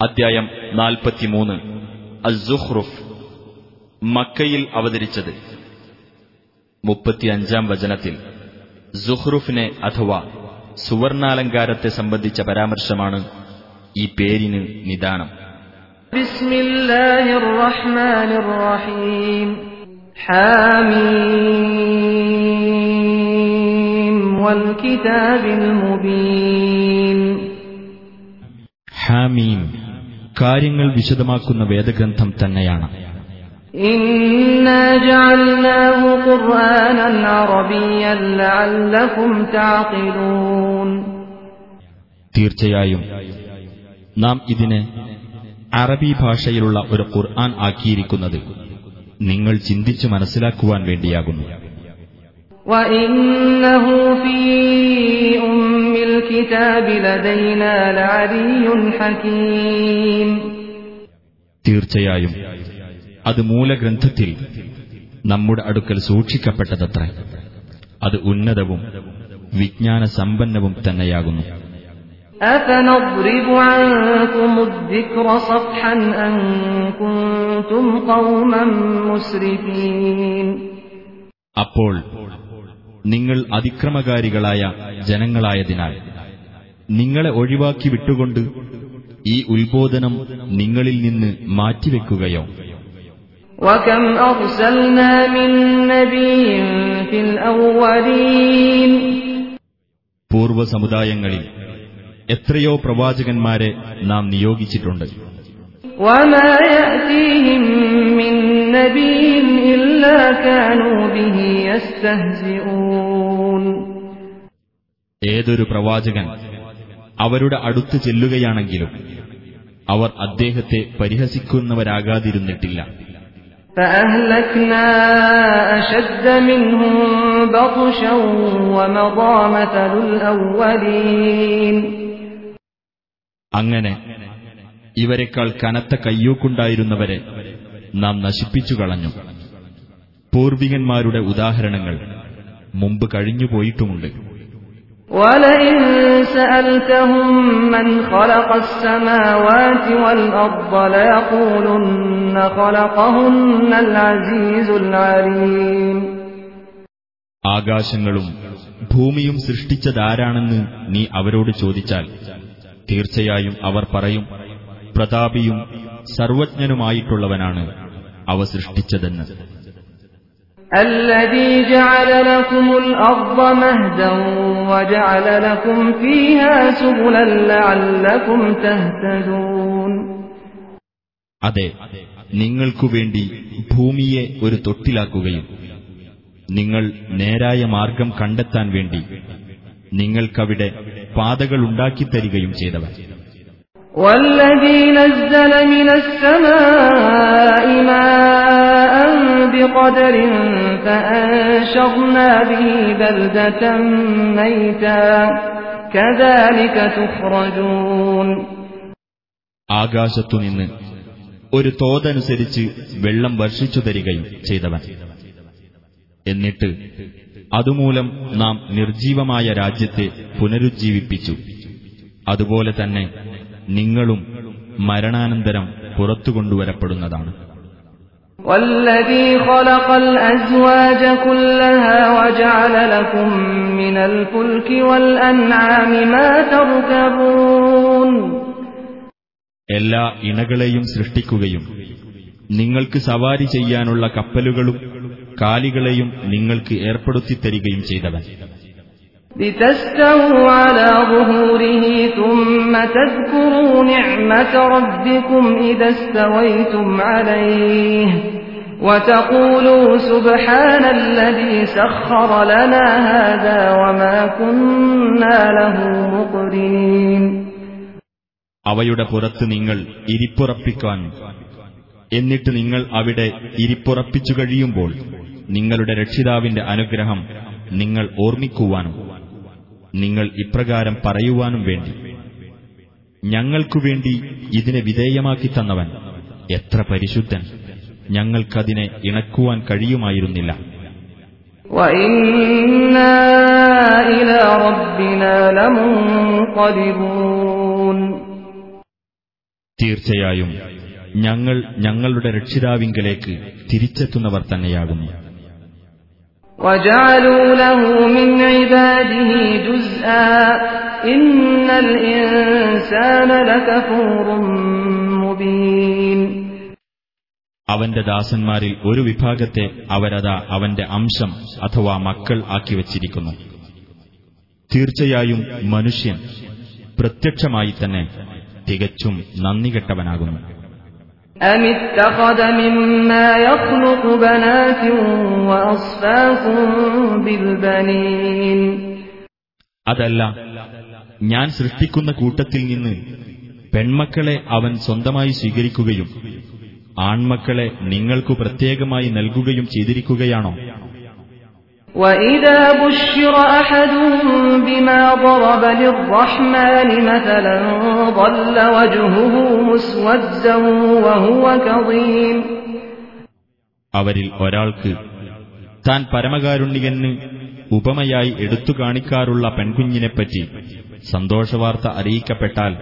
അദ്ധ്യായം നാൽപ്പത്തിമൂന്ന് അസുഹ്റുഫ് മക്കയിൽ അവതരിച്ചത് മുപ്പത്തിയഞ്ചാം വചനത്തിൽ സുഹ്റുഫിനെ അഥവാ സുവർണാലങ്കാരത്തെ സംബന്ധിച്ച പരാമർശമാണ് ഈ പേരിന് നിദാനം بسم الله الرحمن الرحيم حاميم والكتاب المبين ഹാമീം കാര്യങ്ങൾ വിശദമാക്കുന്ന വേദഗ്രന്ഥം തന്നെയാണ്. തീർച്ചയായും നാം ഇതിനെ അറബി ഭാഷയിലുള്ള ഒരു ഖുർആൻ ആക്കിയിരിക്കുന്നത് നിങ്ങൾ ചിന്തിച്ചു മനസ്സിലാക്കുവാൻ വേണ്ടിയാകുന്നു. തീർച്ചയായും അത് മൂലഗ്രന്ഥത്തിൽ നമ്മുടെ അടുക്കൽ സൂക്ഷിക്കപ്പെട്ടതത്ര അത് ഉന്നതവും വിജ്ഞാന സമ്പന്നവും തന്നെയാകുന്നു أفنضرب عنكم الذكر صفحا أن كنتم قوما مسرفين അപ്പോൾ നിങ്ങൾ അതിക്രമകാരികളായ ജനങ്ങളായതിനാൽ. നിങ്ങളെ ഒഴിവാക്കി വിട്ടുകൊണ്ട് ഈ ഉത്ബോധനം നിങ്ങളിൽ നിന്ന് മാറ്റിവെക്കുകയോ. പൂർവ സമുദായങ്ങളിൽ എത്രയോ പ്രവാചകന്മാരെ നാം നിയോഗിച്ചിട്ടുണ്ട്. ഏതൊരു പ്രവാചകൻ അവരുടെ അടുത്ത് ചെല്ലുകയാണെങ്കിലും അവർ അദ്ദേഹത്തെ പരിഹസിക്കുന്നവരാകാതിരുന്നിട്ടില്ല فأهلكنا أشد منهم بطشا ومضى مثل الأولين അങ്ങനെ ഇവരെക്കാൾ കനത്ത കയ്യൂക്കുണ്ടായിരുന്നവരെ നാം നശിപ്പിച്ചു കളഞ്ഞു. പൂർവികന്മാരുടെ ഉദാഹരണങ്ങൾ മുമ്പ് കഴിഞ്ഞുപോയിട്ടുമുണ്ട്. ആകാശങ്ങളും ഭൂമിയും സൃഷ്ടിച്ചതാരാണെന്ന് നീ അവരോട് ചോദിച്ചാൽ തീർച്ചയായും അവർ പറയും പ്രതാപിയും സർവജ്ഞനുമായിട്ടുള്ളവനാണ് അവ സൃഷ്ടിച്ചതെന്ന് الذي جعل لكم الأرض مهدا وجعل لكم فيها سبلا لعلكم تهتدون അതെ നിങ്ങൾക്കു വേണ്ടി ഭൂമിയെ ഒരു തൊട്ടിലാക്കുകയും നിങ്ങൾ നേരായ മാർഗം കണ്ടെത്താൻ വേണ്ടി നിങ്ങൾക്കവിടെ പാതകളുണ്ടാക്കിത്തരികയും ചെയ്തവൻ والذي نزل من السماء ماء بقدر فأنشرنا به بلدة ميتا كذلك تخرجون ആകാശത്തുനിന്ന് ഒരു തോതനുസരിച്ച് വെള്ളം വർഷിച്ചു തരികയും ചെയ്തവൻ എന്നിട്ട് അതുമൂലം നാം നിർജീവമായ രാജ്യത്തെ പുനരുജ്ജീവിപ്പിച്ചു അതുപോലെ തന്നെ നിങ്ങളും മരണാനന്തരം പുറത്തു കൊണ്ടുവരപ്പെടുന്നതാണ് എല്ലാ ഇണകളെയും സൃഷ്ടിക്കുകയും നിങ്ങൾക്ക് സവാരി ചെയ്യാനുള്ള കപ്പലുകളും കാലികളെയും നിങ്ങൾക്ക് ഏർപ്പെടുത്തി തരികയും ചെയ്തവൻ. لتستووا على ظهوره ثم تذكروا نعمة ربكم إذا استويتم عليه وتقولوا سبحان الذي سخر لنا هذا وما كنا له مقرنين അവയുടെ പുറത്ത് നിങ്ങൾ ഇരിപ്പുറപ്പിക്കാനും എന്നിട്ട് നിങ്ങൾ അവിടെ ഇരിപ്പുറപ്പിച്ചു കഴിയുമ്പോൾ നിങ്ങളുടെ രക്ഷിതാവിന്റെ അനുഗ്രഹം നിങ്ങൾ ഓർമ്മിക്കുവാനും നിങ്ങൾ ഇപ്രകാരം പറയുവാനും വേണ്ടി. ഞങ്ങൾക്കുവേണ്ടി ഇതിനെ വിധേയമാക്കി തന്നവൻ എത്ര പരിശുദ്ധൻ. ഞങ്ങൾക്കതിനെ ഇണക്കുവാൻ കഴിയുമായിരുന്നില്ല. തീർച്ചയായും ഞങ്ങൾ ഞങ്ങളുടെ രക്ഷിതാവിങ്കലേക്ക് തിരിച്ചെത്തുന്നവർ തന്നെയാകുന്നു. وجعلوا له من عباده جزءا إن الإنسان لكفور مبين അവന്റെ ദാസന്മാരിൽ ഒരു വിഭാഗത്തെ അവരതാ അവന്റെ അംശം അഥവാ മക്കൾ ആക്കി വച്ചിരിക്കുന്നു തീർച്ചയായും മനുഷ്യൻ പ്രത്യക്ഷമായി തന്നെ തികച്ചും നന്ദികെട്ടവനാകുന്നു أم اتخذ مما يخلق بنات وأصفاكم بالبنين അതല്ല ഞാൻ സൃഷ്ടിക്കുന്ന കൂട്ടത്തിൽ നിന്ന് പെൺമക്കളെ അവൻ സ്വന്തമായി സ്വീകരിക്കുകയും ആൺമക്കളെ നിങ്ങൾക്കു പ്രത്യേകമായി നൽകുകയും ചെയ്തിരിക്കുകയാണോ وإذا بشر أحدهم بما ضرب للرحمن مثلا ظل وجهه مسودا وهو كظيم അവരിൽ ഒരാൾക്ക് താൻ പരമകാരുണ്യകന് ഉപമയായി എടുത്തു കാണിക്കാറുള്ള പെൺകുഞ്ഞിനെപ്പറ്റി സന്തോഷവാർത്ത അറിയിക്കപ്പെട്ടാൽ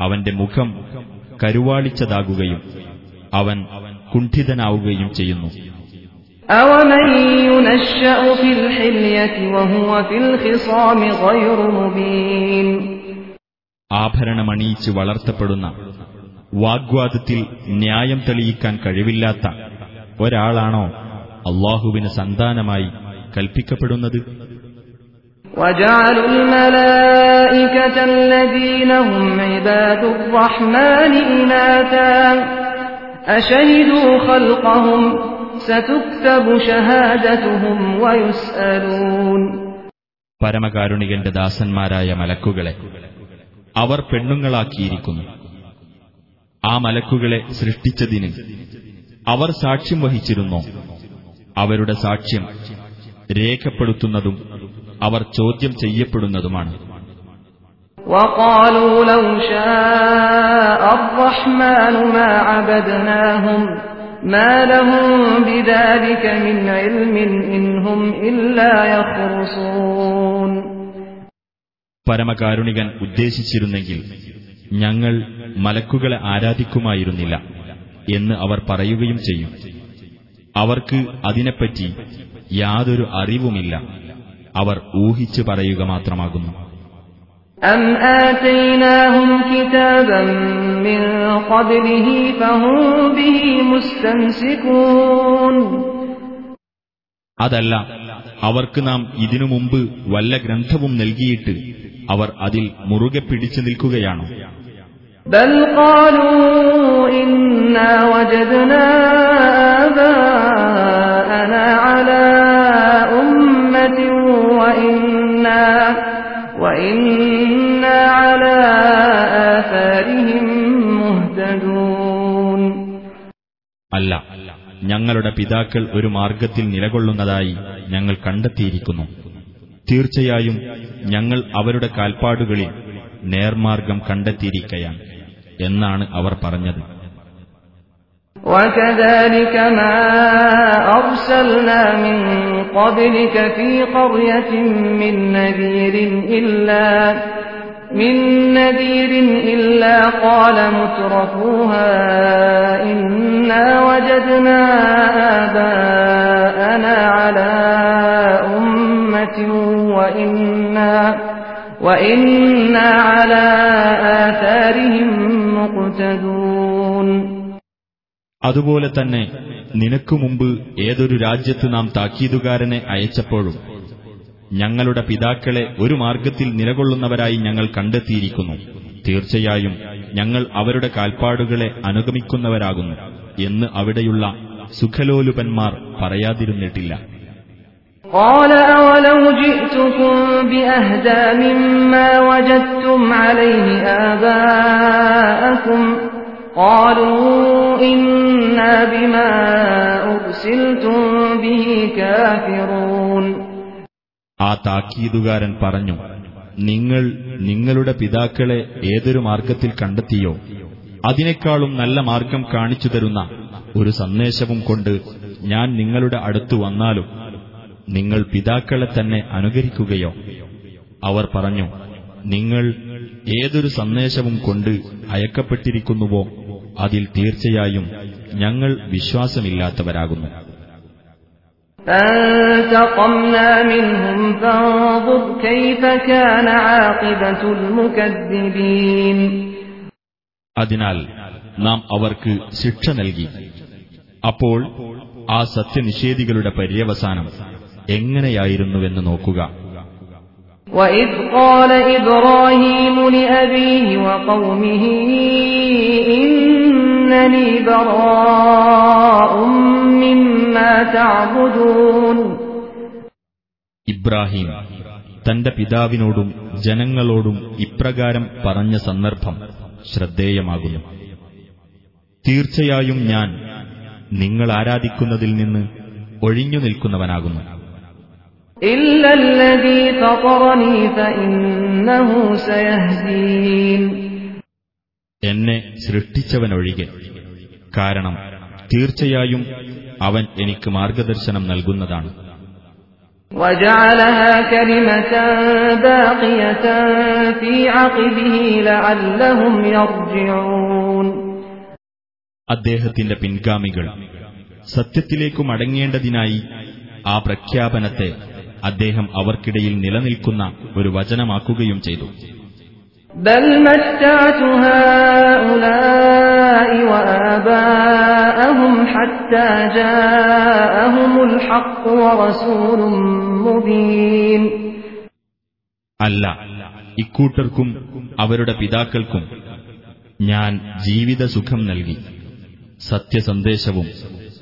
അവന്റെ മുഖം കരുവാളിച്ചതാകുകയും അവൻ കുണ്ഠിതനാവുകയും ചെയ്യുന്നു أومن ينشأ في الحلية وهو في الخصام غير مبين ആഭരണമണിയിച്ച് വളർത്തപ്പെടുന്ന വാഗ്വാദത്തിൽ ന്യായം തെളിയിക്കാൻ കഴിവില്ലാത്ത ഒരാളാണോ അള്ളാഹുവിന് സന്താനമായി കൽപ്പിക്കപ്പെടുന്നത് وجعلوا الملائكة الذين هم عباد الرحمن إناثا أشهدوا خلقهم ستكتب شهادتهم ويسألون പരമകാരുണികന്റെ ദാസന്മാരായ മലക്കുകളെ അവർ പെണ്ണുങ്ങളാക്കിയിരിക്കുന്നു ആ മലക്കുകളെ സൃഷ്ടിച്ചതിന് അവർ സാക്ഷ്യം വഹിച്ചിരുന്നോ അവരുടെ സാക്ഷ്യം രേഖപ്പെടുത്തുന്നതും അവർ ചോദ്യം ചെയ്യപ്പെടുന്നതുമാണ് وقالوا لو شاء الرحمن ما عبدناهم ما لهم بذلك من علم إن هم إلا يخرصون പരമകാരുണികൻ ഉദ്ദേശിച്ചിരുന്നെങ്കിൽ ഞങ്ങൾ മലക്കുകളെ ആരാധിക്കുമായിരുന്നില്ല എന്ന് അവർ പറയുകയും ചെയ്യും അവർക്ക് അതിനെപ്പറ്റി യാതൊരു അറിവുമില്ല അവർ ഊഹിച്ചു പറയുക മാത്രമാകുന്നു أم آتيناهم كتابا من قبله فهم به مستمسكون അതല്ല അവർക്ക് നാം ഇതിനു മുമ്പ് വല്ല ഗ്രന്ഥവും നൽകിയിട്ട് അവർ അതിൽ മുറുകെ പിടിച്ചു നിൽക്കുകയാണോ بل قالوا إنا وجدنا آباءنا على ഞങ്ങളുടെ പിതാക്കൾ ഒരു മാർഗത്തിൽ നിലകൊള്ളുന്നതായി ഞങ്ങൾ കണ്ടെത്തിയിരിക്കുന്നു തീർച്ചയായും ഞങ്ങൾ അവരുടെ കാൽപ്പാടുകളിൽ നേർമാർഗം കണ്ടെത്തിയിരിക്കയാണ് എന്നാണ് അവർ പറഞ്ഞത് وكذلك ما أرسلنا من قبلك في قرية من نذير إلا من نذير إلا قال مترفوها إنا وجدنا آباءنا على أمة وإنا وإنا على آثارهم مقتدون അതുപോലെ തന്നെ നിനക്കു മുമ്പ് ഏതൊരു രാജ്യത്ത് നാം താക്കീതുകാരനെ അയച്ചപ്പോഴും ഞങ്ങളുടെ പിതാക്കളെ ഒരു മാർഗത്തിൽ നിലകൊള്ളുന്നവരായി ഞങ്ങൾ കണ്ടെത്തിയിരിക്കുന്നു തീർച്ചയായും ഞങ്ങൾ അവരുടെ കാൽപ്പാടുകളെ അനുഗമിക്കുന്നവരാകുന്നു എന്ന് അവിടെയുള്ള സുഖലോലുപന്മാർ പറയാതിരുന്നിട്ടില്ല قال أولو جئتكم بأهدى مما وجدتم عليه آباءكم قالوا إنا بما أرسلتم به كافرون ആ താക്കീതുകാരൻ പറഞ്ഞു നിങ്ങൾ നിങ്ങളുടെ പിതാക്കളെ ഏതൊരു മാർഗത്തിൽ കണ്ടെത്തിയോ? അതിനേക്കാളും നല്ല മാർഗം കാണിച്ചു തരുന്ന ഒരു സന്ദേശവും കൊണ്ട് ഞാൻ നിങ്ങളുടെ അടുത്തു വന്നാലും നിങ്ങൾ പിതാക്കളെ തന്നെ അനുകരിക്കുകയോ? അവർ പറഞ്ഞു നിങ്ങൾ ഏതൊരു സന്ദേശവും കൊണ്ട് അയക്കപ്പെട്ടിരിക്കുന്നുവോ അതിൽ തീർച്ചയായും ഞങ്ങൾ വിശ്വാസമില്ലാത്തവരാകുന്നു. فانتقمنا منهم فانظر كيف كان عاقبة المكذبين അതിനാൽ നാം അവർക്ക് ശിക്ഷ നൽകി അപ്പോൾ ആ സത്യനിഷേധികളുടെ പര്യവസാനം എങ്ങനെയായിരുന്നുവെന്ന് നോക്കുക وإذ قال إبراهيم لأبيه وقومه إنني براء مما تعبدون ഇബ്രാഹിം തന്റെ പിതാവിനോടും ജനങ്ങളോടും ഇപ്രകാരം പറഞ്ഞ സന്ദർഭം ശ്രദ്ധേയമാകുന്നു. തീർച്ചയായും ഞാൻ നിങ്ങൾ ആരാധിക്കുന്നതിൽ നിന്ന് ഒഴിഞ്ഞു നിൽക്കുന്നവനാകുന്നു. എന്നെ സൃഷ്ടിച്ചവനൊഴികെ. കാരണം തീർച്ചയായും അവൻ എനിക്ക് മാർഗദർശനം നൽകുന്നതാണ്. അദ്ദേഹത്തിന്റെ പിൻഗാമികൾ സത്യത്തിലേക്കു മടങ്ങേണ്ടതിനായി ആ പ്രഖ്യാപനത്തെ അദ്ദേഹം അവർക്കിടയിൽ നിലനിൽക്കുന്ന ഒരു വചനമാക്കുകയും ചെയ്തു. بل متعت هؤلاء وآباءهم حتى جاءهم الحق ورسول مبين അല്ല ഇക്കൂട്ടർക്കും അവരുടെ പിതാക്കൾക്കും ഞാൻ ജീവിത സുഖം നൽകി സത്യസന്ദേശവും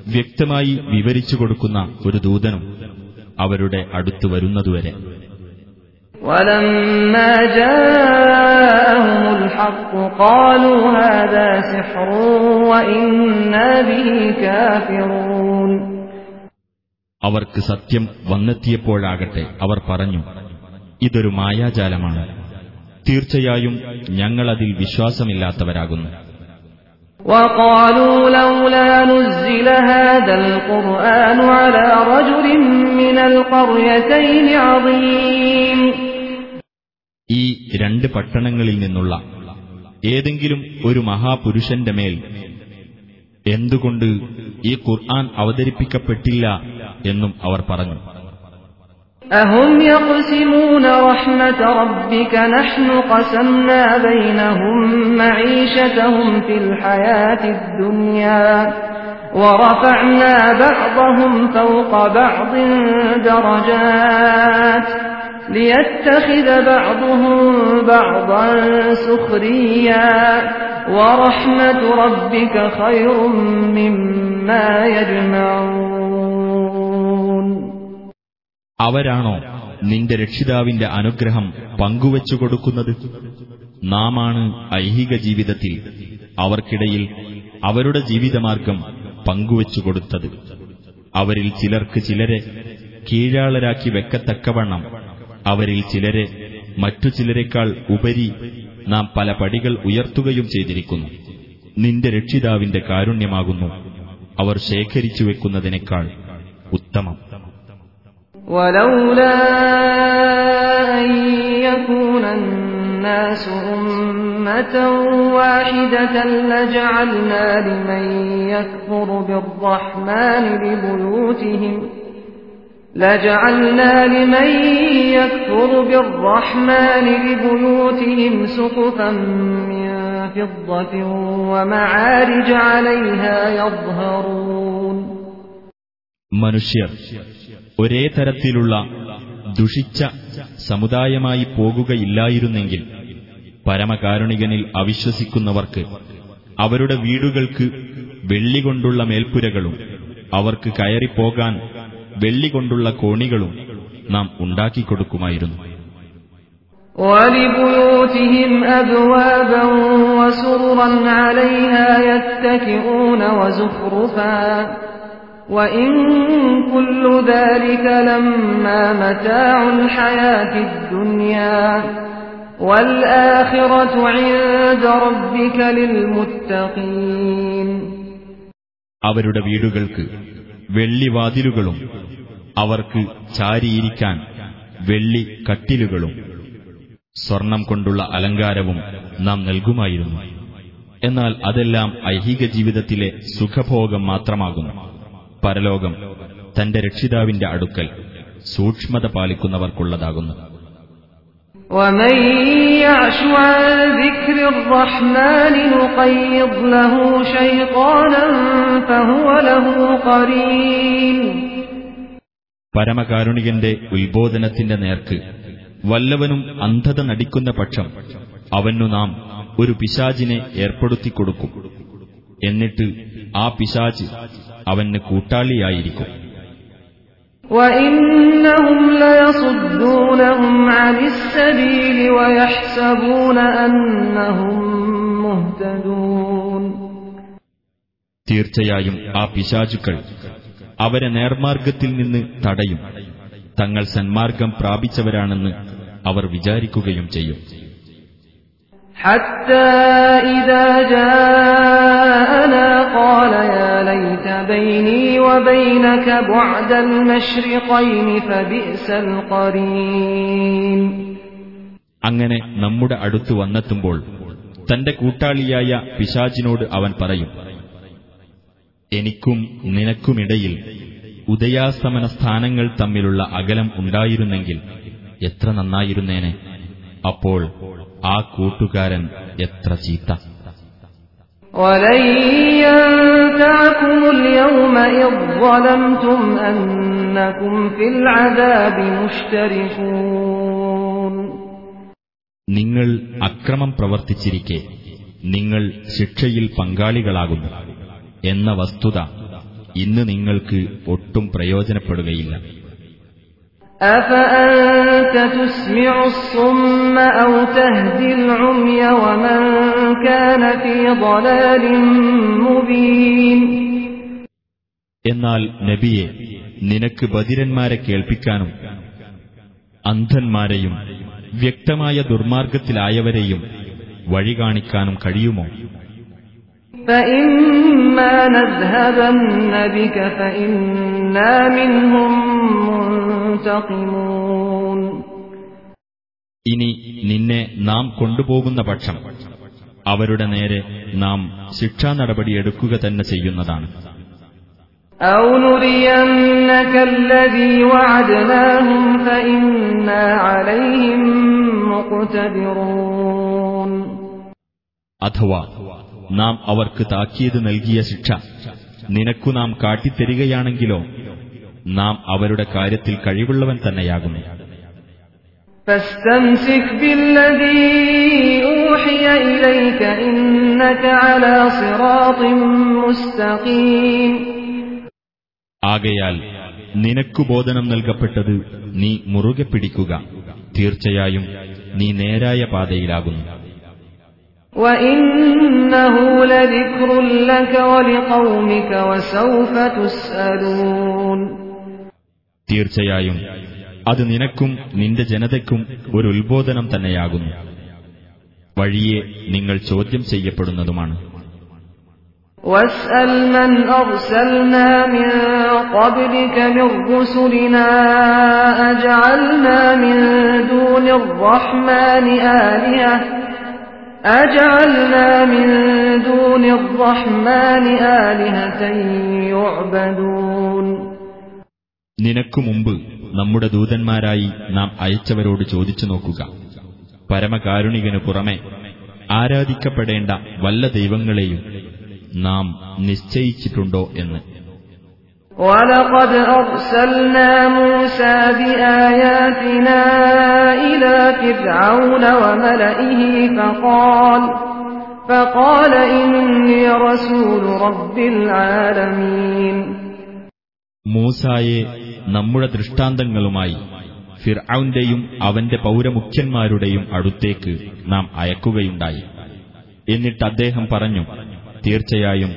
വ്യക്തമായി വിവരിച്ചു കൊടുക്കുന്ന ഒരു ദൂതനും അവരുടെ അടുത്തു വരുന്നതുവരെ ولما جاءهم الحق قالوا هذا سحر وإنا به كافرون അവർക്ക് സത്യം വന്നെത്തിയപ്പോഴാകട്ടെ അവർ പറഞ്ഞു ഇതൊരു മായാജാലമാണ് തീർച്ചയായും ഞങ്ങളതിൽ വിശ്വാസമില്ലാത്തവരാകുന്നു وقالوا لولا نزل هذا القرآن على رجل من القريتين عظيم ഈ രണ്ട് പട്ടണങ്ങളിൽ നിന്നുള്ള ഏതെങ്കിലും ഒരു മഹാപുരുഷന്റെ മേൽ എന്തുകൊണ്ട് ഈ ഖുർആൻ അവതരിപ്പിക്കപ്പെട്ടില്ല എന്നും അവർ പറഞ്ഞു أهم يقسمون رحمة ربك نحن قسمنا بينهم معيشتهم في الحياة الدنيا ورفعنا بعضهم فوق بعض درجات ليتخذ بعضهم بعضا سخريا ورحمة ربك خير مما يجمعون അവരാണോ നിന്റെ രക്ഷിതാവിന്റെ അനുഗ്രഹം പങ്കുവച്ചു കൊടുക്കുന്നത് നാമാണ് ഐഹിക ജീവിതത്തിൽ അവർക്കിടയിൽ അവരുടെ ജീവിതമാർഗം പങ്കുവച്ചു കൊടുത്തത് അവരിൽ ചിലർക്ക് ചിലരെ കീഴാളരാക്കി വെക്കത്തക്കവണ്ണം അവരിൽ ചിലരെ മറ്റു ചിലരെക്കാൾ ഉപരി നാം പല പടികൾ ഉയർത്തുകയും ചെയ്തിരിക്കുന്നു നിന്റെ രക്ഷിതാവിന്റെ കാരുണ്യമാകുന്നു അവർ ശേഖരിച്ചു വെക്കുന്നതിനേക്കാൾ ഉത്തമം ولولا أن يكون الناس أمة واحدة لجعلنا لمن يكفر بالرحمن لبيوتهم لجعلنا لمن يكفر بالرحمن لبيوتهم سقفا من فضة ومعارج عليها يظهرون മനുഷ്യർ ഒരേ തരത്തിലുള്ള ദുഷിച്ച സമുദായമായി പോകുകയില്ലായിരുന്നെങ്കിൽ പരമകാരുണികനിൽ അവിശ്വസിക്കുന്നവർക്ക് അവരുടെ വീടുകൾക്ക് വെള്ളികൊണ്ടുള്ള മേൽപ്പുരകളും അവർക്ക് കയറിപ്പോകാൻ വെള്ളികൊണ്ടുള്ള കോണികളും നാം ഉണ്ടാക്കിക്കൊടുക്കുമായിരുന്നു ولبيوتهم أبوابا وسررا عليها يتكئون وزخرفا وإن كل ذلك لما متاع الحياة الدنيا والآخرة عند ربك للمتقين അവരുടെ വീടുകൾക്ക് വെള്ളിവാതിലുകളും അവർക്ക് ചാരിയിരിക്കാൻ വെള്ളി കട്ടിലുകളും സ്വർണം കൊണ്ടുള്ള അലങ്കാരവും നാം നൽകുമായിരുന്നു എന്നാൽ അതെല്ലാം ഐഹിക ജീവിതത്തിലെ സുഖഭോഗം മാത്രമാകുന്നു പരലോകം തന്റെ രക്ഷിതാവിന്റെ അടുക്കൽ സൂക്ഷ്മത പാലിക്കുന്നവർക്കുള്ളതാകുന്നു ومن يعش عن ذكر الرحمن نقيض له شيطانا فهو له قرين പരമകാരുണികന്റെ ഉത്ബോധനത്തിന്റെ നേർക്ക് വല്ലവനും അന്ധത നടിക്കുന്ന പക്ഷം അവനു നാം ഒരു പിശാചിനെ ഏർപ്പെടുത്തിക്കൊടുക്കും എന്നിട്ട് ആ പിശാച് അവന് കൂട്ടാളിയായിരിക്കും وإنهم ليصدونهم عن السبيل ويحسبون أنهم مهتدون തീർച്ചയായും ആ പിശാചുക്കൾ അവരെ നേർമാർഗത്തിൽ നിന്ന് തടയും തങ്ങൾ സന്മാർഗം പ്രാപിച്ചവരാണെന്ന് അവർ വിചാരിക്കുകയും ചെയ്യും حتى إذا جاءنا قال يا ليت بيني وبينك بعد المشرقين فبئس القرين അങ്ങനെ നമ്മുടെ അടുത്തു വന്നെത്തുമ്പോൾ തന്റെ കൂട്ടാളിയായ പിശാചിനോട് അവൻ പറയും എനിക്കും നിനക്കുമിടയിൽ ഉദയാസ്തമന സ്ഥാനങ്ങൾ തമ്മിലുള്ള അകലം ഉണ്ടായിരുന്നെങ്കിൽ എത്ര നന്നായിരുന്നേനെ? അപ്പോൾ ആ കൂട്ടുകാരൻ എത്ര ചീത്ത. നിങ്ങൾ അക്രമം പ്രവർത്തിച്ചിരിക്കെ നിങ്ങൾ ശിക്ഷയിൽ പങ്കാളികളാകുന്നു. എന്ന വസ്തുത ഇന്ന് നിങ്ങൾക്ക് ഒട്ടും പ്രയോജനപ്പെടുകയില്ല. എന്നാൽ നബിയെ നിനക്ക് ബദിരന്മാരെ കേൾപ്പിക്കാനും അന്ധന്മാരെയും വ്യക്തമായ ദുർമാർഗത്തിലായവരെയും വഴി കാണിക്കാനും കഴിയുമോ? فإما نذهبن بك فإنا منهم منتقمون ഇനി നിന്നെ നാം കൊണ്ടുപോകുന്ന പക്ഷം അവരുടെ നേരെ നാം ശിക്ഷാ നടപടിയെടുക്കുക തന്നെ ചെയ്യുന്നതാണ് أو نرينك الذي وعدناهم فإنا عليهم مقتدرون അഥവാ നാം അവർക്ക് താക്കീത് നൽകിയ ശിക്ഷ. നിനക്കു നാം കാട്ടിത്തരികയാണെങ്കിലോ നാം അവരുടെ കാര്യത്തിൽ കഴിവുള്ളവൻ തന്നെയാകുന്നു. ആകയാൽ നിനക്കു ബോധനം നൽകപ്പെട്ടത് നീ മുറുകെ പിടിക്കുക. തീർച്ചയായും നീ നേരായ പാതയിലാകുന്നു. തീർച്ചയായും അത് നിനക്കും നിന്റെ ജനതയ്ക്കും ഒരു ഉത്ബോധനം തന്നെയാകുന്നു വഴിയെ നിങ്ങൾ ചോദ്യം ചെയ്യപ്പെടുന്നതുമാണ് واسأل من أرسلنا من قبلك من رسلنا أجعلنا من دون الرحمن آلهة أجعلنا من دون الرحمن آلهة يعبدون നിനക്കു മുമ്പ് നമ്മുടെ ദൂതന്മാരായി നാം അയച്ചവരോട് ചോദിച്ചു നോക്കുക പരമകാരുണികനു പുറമെ ആരാധിക്കപ്പെടേണ്ട വല്ല ദൈവങ്ങളെയും നാം നിശ്ചയിച്ചിട്ടുണ്ടോ എന്ന് ولقد أرسلنا موسى بآياتنا إلى فرعون وملئه فقال فقال إني رسول رب العالمين മൂസായെ നമ്മുടെ ദൃഷ്ടാന്തങ്ങളുമായി ഫിർഔന്റെയും അവന്റെ പൗരമുഖ്യന്മാരുടെയും അടുത്തേക്ക് നാം അയക്കുകയുണ്ടായി എന്നിട്ട് അദ്ദേഹം പറഞ്ഞു തീർച്ചയായും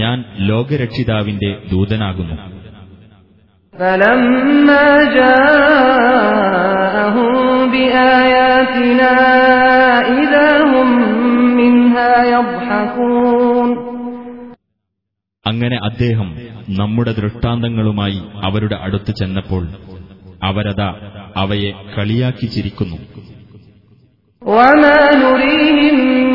ഞാൻ ലോകരക്ഷിതാവിന്റെ ദൂതനാകുന്നു فلما جاءهم بآياتنا إذا هم منها يضحكون അങ്ങനെ അദ്ദേഹം നമ്മുടെ ദൃഷ്ടാന്തങ്ങളുമായി അവരുടെ അടുത്ത് ചെന്നപ്പോൾ അവരതാ അവയെ കളിയാക്കി ചിരിക്കുന്നു وما نريهم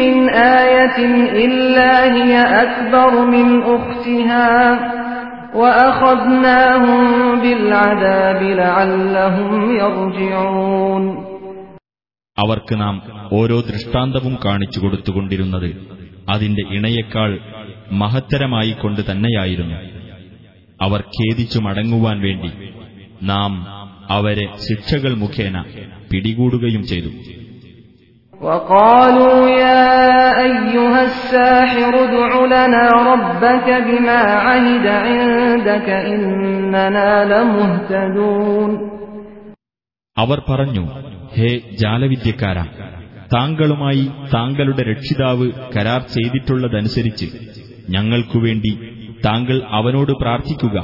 من آية إلا هي أكبر من أختها وأخذناهم بالعذاب لعلهم يرجعون അവർക്ക് നാം ഓരോ ദൃഷ്ടാന്തവും കാണിച്ചു കൊടുത്തുകൊണ്ടിരുന്നത് അതിന്റെ ഇണയേക്കാൾ മഹത്തരമായി കൊണ്ട് തന്നെയായിരുന്നു അവർ ഖേദിച്ചു മടങ്ങുവാൻ വേണ്ടി നാം അവരെ ശിക്ഷകൾ മുഖേന പിടികൂടുകയും ചെയ്തു وقالوا يا أيها الساحر ادع لنا ربك بما عهد عندك إننا لمهتدون അവർ പറഞ്ഞു ഹേ ജാലവിദ്യക്കാര താങ്കളുമായി താങ്കളുടെ രക്ഷിതാവ് കരാർ ചെയ്തിട്ടുള്ളതനുസരിച്ച് ഞങ്ങൾക്കുവേണ്ടി താങ്കൾ അവനോട് പ്രാർത്ഥിക്കുക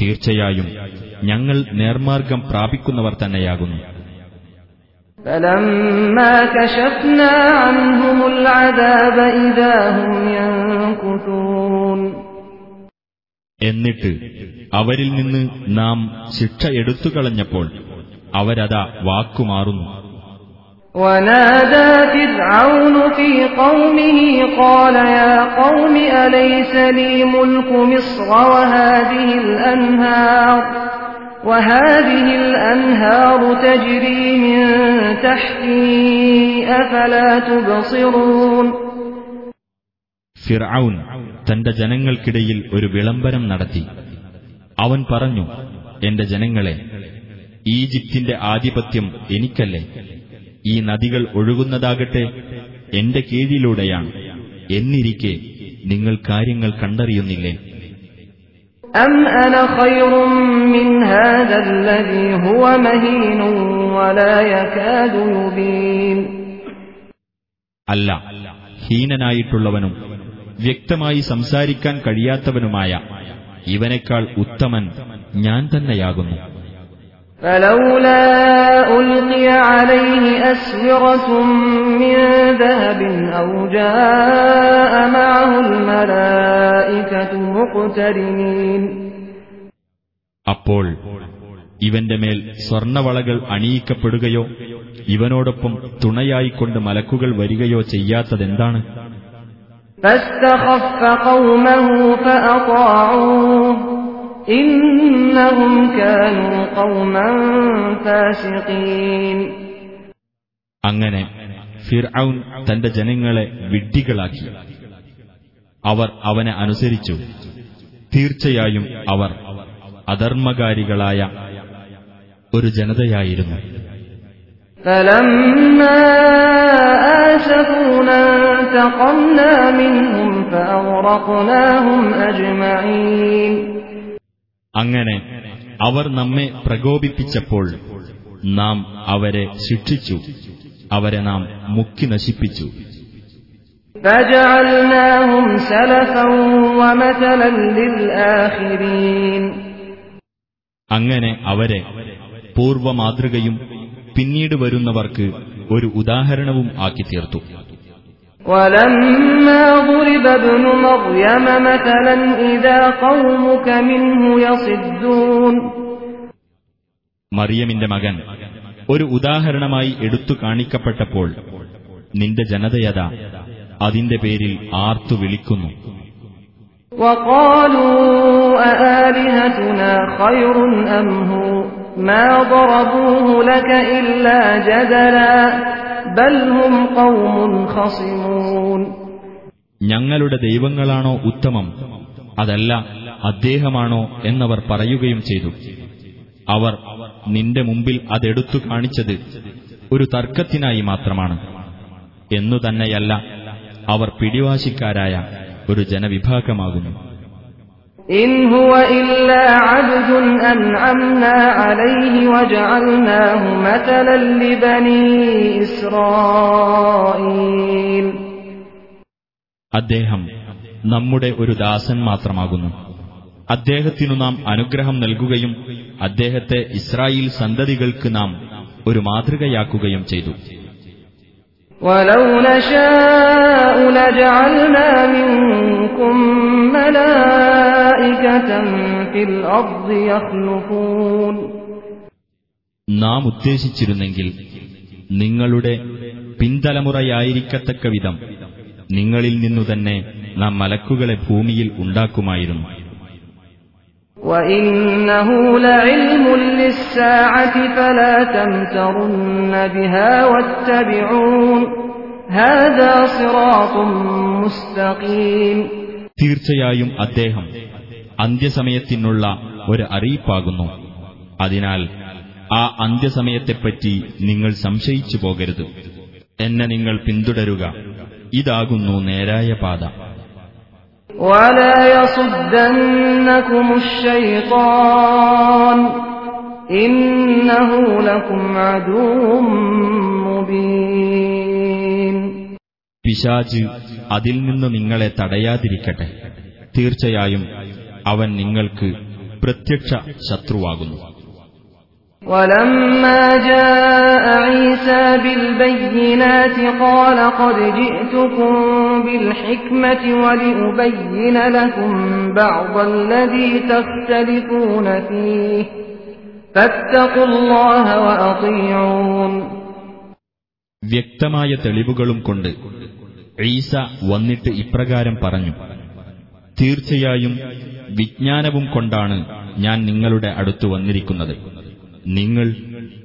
തീർച്ചയായും ഞങ്ങൾ നേർമാർഗം പ്രാപിക്കുന്നവർ തന്നെയാകുന്നു فلما كشفنا عنهم العذاب إذا هم ينكثون എന്നിട്ട് അവരിൽ നിന്ന് നാം ശിക്ഷ എടുത്തുകളഞ്ഞപ്പോൾ അവരതാ വാക്കുമാറുന്നു ونادى فرعون في قومه قال يا قوم أليس لي ملك مصر وهذه الأنهار وهذه الأنهار تجري من تحتي أفلا تبصرون ഫിർഔൻ തന്റെ ജനങ്ങൾക്കിടയിൽ ഒരു വിളംബരം നടത്തി അവൻ പറഞ്ഞു എന്റെ ജനങ്ങളെ ഈജിപ്തിന്റെ ആധിപത്യം എനിക്കല്ലേ ഈ നദികൾ ഒഴുകുന്നതാകട്ടെ എന്റെ കീഴിലൂടെയാണ് എന്നിരിക്കെ നിങ്ങൾ കാര്യങ്ങൾ കണ്ടറിയുന്നില്ലേ أم أنا خير من هذا الذي هو مهين ولا يكاد يبين അല്ല ഹീനനായിട്ടുള്ളവനും വ്യക്തമായി സംസാരിക്കാൻ കഴിയാത്തവനുമായ ഇവനേക്കാൾ ഉത്തമൻ ഞാൻ തന്നെയാകുന്നു فلولا ألقي عليه أسورة من ذهب أو جاء معه الملائكة مقترنين അപ്പോൾ ഇവന്റെ മേൽ സ്വർണവളകൾ അണിയിക്കപ്പെടുകയോ ഇവനോടൊപ്പം തുണയായിക്കൊണ്ട് മലക്കുകൾ വരികയോ ചെയ്യാത്തതെന്താണ്? അങ്ങനെ ഫിർഔൻ തന്റെ ജനങ്ങളെ വിഡ്ഢികളാക്കി. അവർ അവനെ അനുസരിച്ചു. തീർച്ചയായും അവർ അധർമ്മകാരികളായ ഒരു ജനതയായിരുന്നു. അങ്ങനെ അവർ നമ്മെ പ്രകോപിപ്പിച്ചപ്പോൾ നാം അവരെ ശിക്ഷിച്ചു. അവരെ നാം മുക്കി നശിപ്പിച്ചു. അങ്ങനെ അവരെ പൂർവമാതൃകയും പിന്നീട് വരുന്നവർക്ക് ഒരു ഉദാഹരണവും ആക്കി തീർത്തു ولما ضرب ابن مريم مثلا إذا قومك منه يصدون മറിയമിന്റെ മകൻ ഒരു ഉദാഹരണമായി എടുത്തു കാണിക്കപ്പെട്ടപ്പോൾ നിന്റെ ജനതയത അതിന്റെ പേരിൽ ആർത്തു വിളിക്കുന്നു. ഞങ്ങളുടെ ദൈവങ്ങളാണോ ഉത്തമം? അതല്ല അദ്ദേഹമാണോ എന്നവർ പറയുകയും ചെയ്തു. അവർ നിന്റെ മുമ്പിൽ അതെടുത്തു കാണിച്ചത് ഒരു തർക്കത്തിനായി മാത്രമാണ്. എന്നു തന്നെയല്ല അവർ പിടിവാശിക്കാരായ ഒരു ജനവിഭാഗമാകുന്നു. അദ്ദേഹം നമ്മുടെ ഒരു ദാസൻ മാത്രമാകുന്നു. അദ്ദേഹത്തിനു നാം അനുഗ്രഹം നൽകുകയും അദ്ദേഹത്തെ ഇസ്രായേൽ സന്തതികൾക്ക് നാം ഒരു മാതൃകയാക്കുകയും ചെയ്തു. ولو نشاء لجعلنا منكم ملائكة في الأرض يخلفون നാം ഉദ്ദേശിച്ചിരുന്നെങ്കിൽ നിങ്ങളുടെ പിന്തലമുറയായിരിക്കത്തക്ക വിധം നിങ്ങളിൽ നിന്നു തന്നെ നാം മലക്കുകളെ ഭൂമിയിൽ ഉണ്ടാക്കുമായിരുന്നു وإنه لعلم للساعة فلا تمترن بها واتبعون هذا صراط مستقيم തീർച്ചയായും അദ്ദേഹം അന്ത്യസമയത്തിനുള്ള ഒരു അറിയിപ്പാകുന്നു അതിനാൽ ആ അന്ത്യസമയത്തെപ്പറ്റി നിങ്ങൾ സംശയിച്ചു പോകരുത് എന്നെ നിങ്ങൾ പിന്തുടരുക ഇതാകുന്നു നേരായ പാത ولا يصدنكم الشيطان إنه لكم عدو مبين പിശാജ് അതിൽ നിന്ന് നിങ്ങളെ തടയാതിരിക്കട്ടെ തീർച്ചയായും അവൻ നിങ്ങൾക്ക് പ്രത്യക്ഷ ശത്രുവാകുന്നു ولما جاء عيسى بالبينات قال قد جئتكم بالحكمة ولأبين لكم بعض الذي تختلفون فيه فاتقوا الله وأطيعون വ്യക്തമായ തെളിവുകളും കൊണ്ട് ഈസ വന്നിട്ട് ഇപ്രകാരം പറഞ്ഞു തീർച്ചയായും വിജ്ഞാനവും കൊണ്ടാണ് ഞാൻ നിങ്ങളുടെ അടുത്തു വന്നിരിക്കുന്നത് നിങ്ങൾ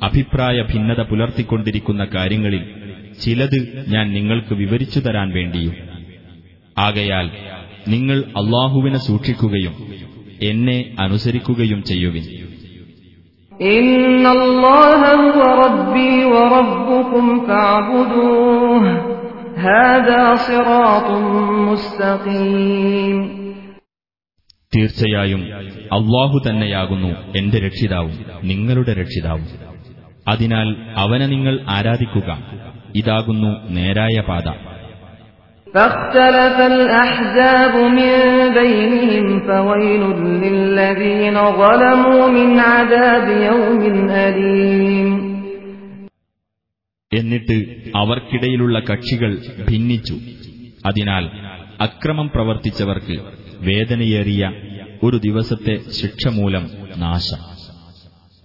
അഭിപ്രായ ഭിന്നത പുലർത്തിക്കൊണ്ടിരിക്കുന്ന കാര്യങ്ങളിൽ ചിലത് ഞാൻ നിങ്ങൾക്ക് വിവരിച്ചു തരാൻ വേണ്ടിയും. ആകയാൽ നിങ്ങൾ അള്ളാഹുവിനെ സൂക്ഷിക്കുകയും എന്നെ അനുസരിക്കുകയും ചെയ്യുവിൻ. തീർച്ചയായും അള്ളാഹു തന്നെയാകുന്നു എന്റെ രക്ഷിതാവും നിങ്ങളുടെ രക്ഷിതാവും. അതിനാൽ അവനെ നിങ്ങൾ ആരാധിക്കുക. ഇതാകുന്നു നേരായ പാത فاختلف الأحزاب من بينهم فويل للذين ظلموا من عذاب يوم أليم എന്നിട്ട് അവർക്കിടയിലുള്ള കക്ഷികൾ ഭിന്നിച്ചു അതിനാൽ അക്രമം പ്രവർത്തിച്ചവർക്ക് വേദനയേറിയ ഒരു ദിവസത്തെ ശിക്ഷ മൂലം നാശം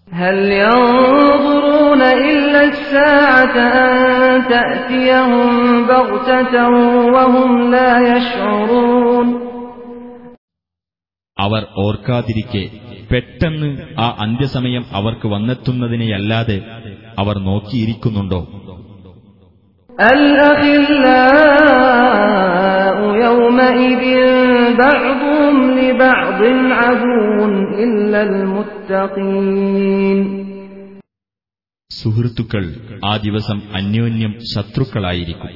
هل ينظرون إلا الساعة أن تأتيهم بغتة وهم لا يشعرون അവർ ഓർക്കാതിരിക്കെ പെട്ടെന്ന് ആ അന്ത്യസമയം അവർക്ക് വന്നെത്തുന്നതിനെയല്ലാതെ അവർ നോക്കിയിരിക്കുന്നുണ്ടോ സുഹൃത്തുക്കൾ ആ ദിവസം അന്യോന്യം ശത്രുക്കളായിരിക്കും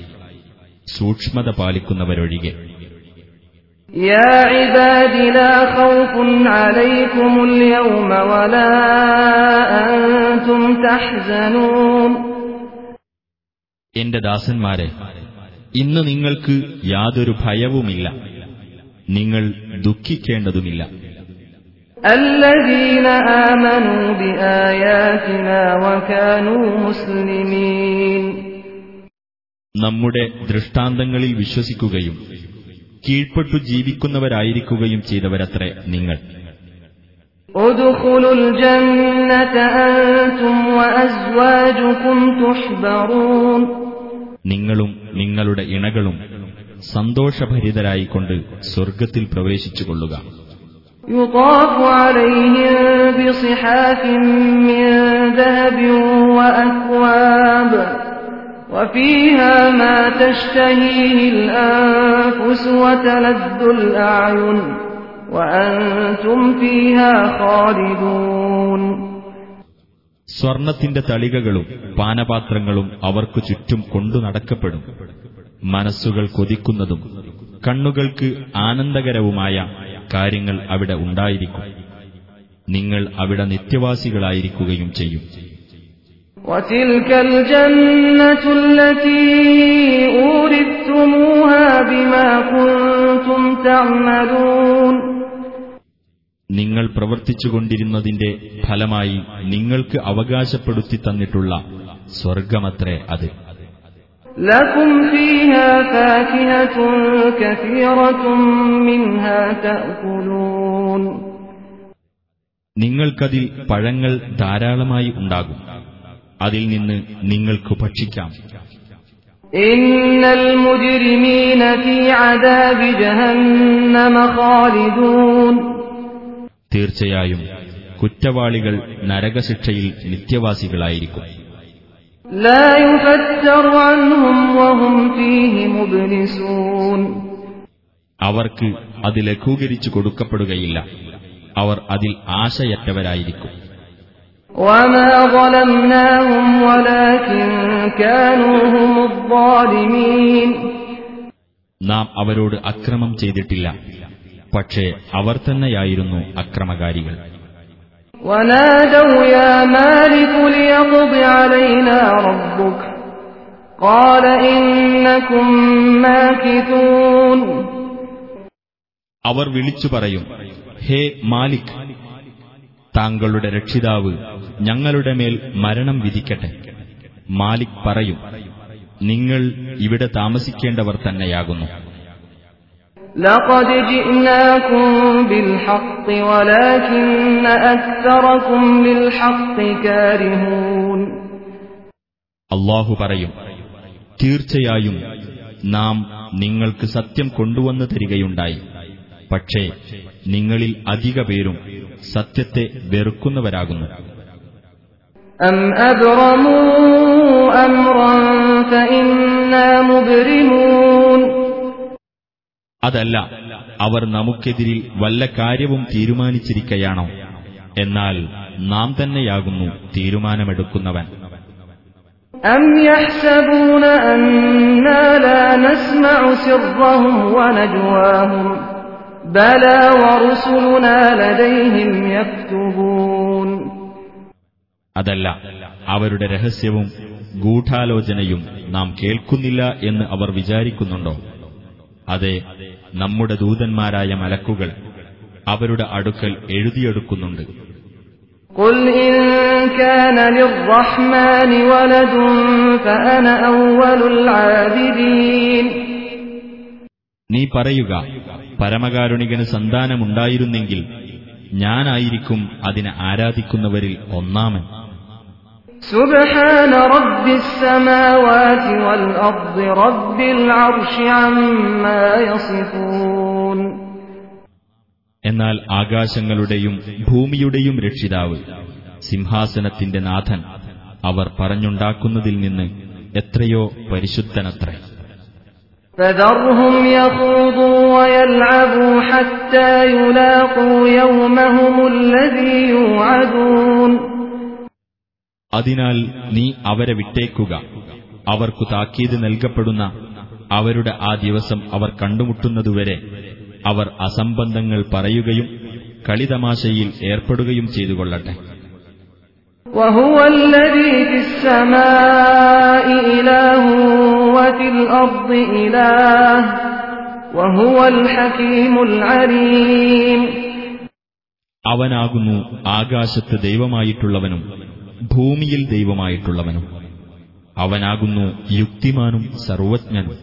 സൂക്ഷ്മത പാലിക്കുന്നവരൊഴികെ يا عباد لا خوف عليكم اليوم ولا أنتم تحزنون എന്റെ ദാസന്മാരെ ഇന്ന് നിങ്ങൾക്ക് യാതൊരു ഭയവുമില്ല നിങ്ങൾ ദുഃഖിക്കേണ്ടതുമില്ല الذين آمنوا بآياتنا وكانوا مسلمين നമ്മുടെ ദൃഷ്ടാന്തങ്ങളിൽ വിശ്വസിക്കുകയും കീഴ്പ്പെട്ടു ജീവിക്കുന്നവരായിരിക്കുകയും ചെയ്തവരത്രേ നിങ്ങൾ ادخلوا الجنة أنتم وأزواجكم تحبرون നിങ്ങളും നിങ്ങളുടെ ഇണകളും സന്തോഷഭരിതരായിക്കൊണ്ട് സ്വർഗത്തിൽ പ്രവേശിച്ചുകൊള്ളുക يطاف عليهم بصحاف من ذهب وأكواب وفيها ما تشتهيه الأنفس وتلذ الأعين وأنتم فيها خالدون സ്വർണത്തിന്റെ തളികകളും പാനപാത്രങ്ങളും അവർക്കു ചുറ്റും കൊണ്ടു നടക്കപ്പെടും മനസ്സുകൾ കൊതിക്കുന്നതും കണ്ണുകൾക്ക് ആനന്ദകരവുമായ കാര്യങ്ങൾ അവിടെ ഉണ്ടായിരിക്കും. നിങ്ങൾ അവിടെ നിത്യവാസികളായിരിക്കുകയും ചെയ്യും. നിങ്ങൾ പ്രവർത്തിച്ചുകൊണ്ടിരുന്നതിന്റെ ഫലമായി നിങ്ങൾക്ക് അവകാശപ്പെടുത്തി തന്നിട്ടുള്ള സ്വർഗമത്രേ അത്. لكم فيها فاكهة كثيرة منها تأكلون നിങ്ങൾക്കതിൽ പഴങ്ങൾ ധാരാളമായി ഉണ്ടാകും അതിൽ നിന്ന് നിങ്ങൾക്ക് ഭക്ഷിക്കാം إن المجرمين في عذاب جهنم خالدون തീർച്ചയായും കുറ്റവാളികൾ നരകശിക്ഷയിൽ നിത്യവാസികളായിരിക്കും അവർക്ക് അത് ലഘൂകരിച്ചു കൊടുക്കപ്പെടുകയില്ല. അവർ അതിൽ ആശയറ്റവരായിരിക്കും. നാം അവരോട് അക്രമം ചെയ്തിട്ടില്ല. പക്ഷേ അവർ തന്നെയായിരുന്നു അക്രമകാരികൾ. ونادوا يا مالك ليقض علينا ربك قال إنكم ماكثون അവർ വിളിച്ചു പറയും ഹേ മാലിക് താങ്കളുടെ രക്ഷിതാവ് ഞങ്ങളുടെ മേൽ മരണം വിധിക്കട്ടെ മാലിക് പറയും നിങ്ങൾ ഇവിടെ താമസിക്കേണ്ടവർ തന്നെയാകുന്നു لقد جئناكم بالحق ولكن أكثركم للحق كارهون അള്ളാഹു പറയും തീർച്ചയായും നാം നിങ്ങൾക്ക് സത്യം കൊണ്ടുവന്നു തരികയുണ്ടായി പക്ഷേ നിങ്ങളിൽ അധിക പേരും സത്യത്തെ വെറുക്കുന്നവരാകുന്നു أم അതല്ല അവർ നമുക്കെതിരിൽ വല്ല കാര്യവും തീരുമാനിച്ചിരിക്കയാണോ? എന്നാൽ നാം തന്നെയാകുന്നു തീരുമാനമെടുക്കുന്നവൻ. അതല്ല അവരുടെ രഹസ്യവും ഗൂഢാലോചനയും നാം കേൾക്കുന്നില്ല എന്ന് അവർ വിചാരിക്കുന്നുണ്ടോ? അതെ നമ്മുടെ ദൂതന്മാരായ മലക്കുകൾ അവരുടെ അടുക്കൽ എഴുതിയെടുക്കുന്നുണ്ട് قل إن كان للرحمن ولد فأنا أول العابدين നീ പറയുക പരമകാരുണികന് സന്താനമുണ്ടായിരുന്നെങ്കിൽ ഞാനായിരിക്കും അതിനെ ആരാധിക്കുന്നവരിൽ ഒന്നാമൻ سبحان رب السماوات والأرض رب العرش عما يصفون എന്നാൽ ആകാശങ്ങളുടെയും ഭൂമിയുടെയും രക്ഷിതാവ് സിംഹാസനത്തിന്റെ നാഥൻ അവർ പറഞ്ഞുണ്ടാക്കുന്നതിൽ നിന്ന് എത്രയോ പരിശുദ്ധനത്രേ അതിനാൽ നീ അവരെ വിട്ടേക്കുക. അവർക്കു താക്കീത് നൽകപ്പെടുന്ന അവരുടെ ആ ദിവസം അവർ കണ്ടുമുട്ടുന്നതുവരെ അവർ അസംബന്ധങ്ങൾ പറയുകയും കളിതമാശയിൽ ഏർപ്പെടുകയും ചെയ്തു കൊള്ളട്ടെ അവനാകുന്നു ആകാശത്ത് ദൈവമായിട്ടുള്ളവനും. ഭൂമിയിൽ ദൈവമായിട്ടുള്ളവനും അവനാകുന്നു യുക്തിമാനും സർവജ്ഞനും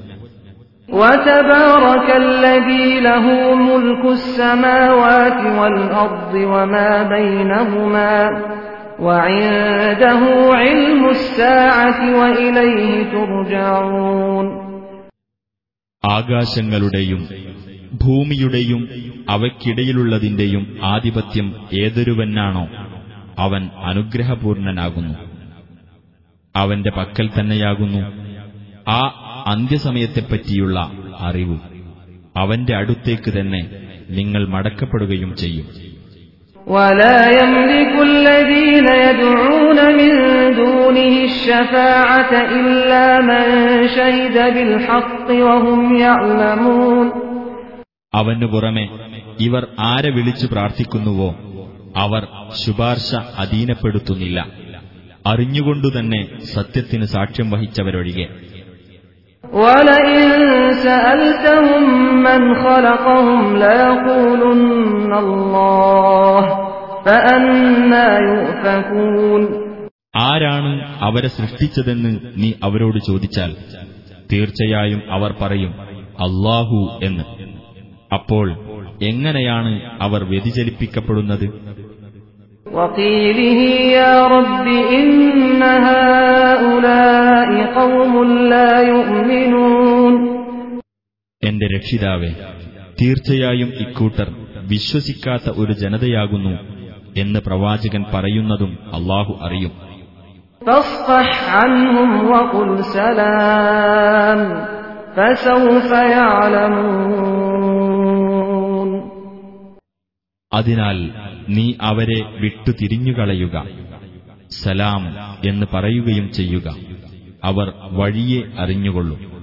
وتبارك الذي له ملك السماوات والأرض وما بينهما وعنده علم الساعة وإليه ترجعون ആകാശങ്ങളുടെയും ഭൂമിയുടെയും അവയ്ക്കിടയിലുള്ളതിന്റെയും ആധിപത്യം ഏതൊരുവനാണോ അവൻ അനുഗ്രഹപൂർണനാകുന്നു അവന്റെ പക്കൽ തന്നെയാകുന്നു ആ അന്ത്യസമയത്തെപ്പറ്റിയുള്ള അറിവ് അവന്റെ അടുത്തേക്ക് തന്നെ നിങ്ങൾ മടക്കപ്പെടുകയും ചെയ്യും ولا يملك الذين يدعون من دونه الشفاعة إلا من شهد بالحق وهم يعلمون അവനു പുറമെ ഇവർ ആരെ വിളിച്ചു പ്രാർത്ഥിക്കുന്നുവോ അവർ ശുപാർശ അധീനപ്പെടുത്തുന്നില്ല. അറിഞ്ഞുകൊണ്ടുതന്നെ സത്യത്തിന് സാക്ഷ്യം വഹിച്ചവരൊഴികെ. ആരാണ് അവരെ സൃഷ്ടിച്ചതെന്ന് നീ അവരോട് ചോദിച്ചാൽ തീർച്ചയായും അവർ പറയും അള്ളാഹു എന്ന്. അപ്പോൾ എങ്ങനെയാണ് അവർ വ്യതിചലിപ്പിക്കപ്പെടുന്നത്? وقيله يا رب إن هؤلاء هؤلاء قوم لا يؤمنون എന്റെ രക്ഷിതാവെ തീർച്ചയായും ഇക്കൂട്ടർ വിശ്വസിക്കാത്ത ഒരു ജനതയാകുന്നു എന്ന് പ്രവാചകൻ പറയുന്നതും അള്ളാഹു അറിയും فاصفح عنهم അതിനാൽ നീ അവരെ വിട്ടു തിരിഞ്ഞുകളയുക സലാം എന്ന് പറയുകയും ചെയ്യുക. അവർ വഴിയെ അറിഞ്ഞുകൊള്ളും.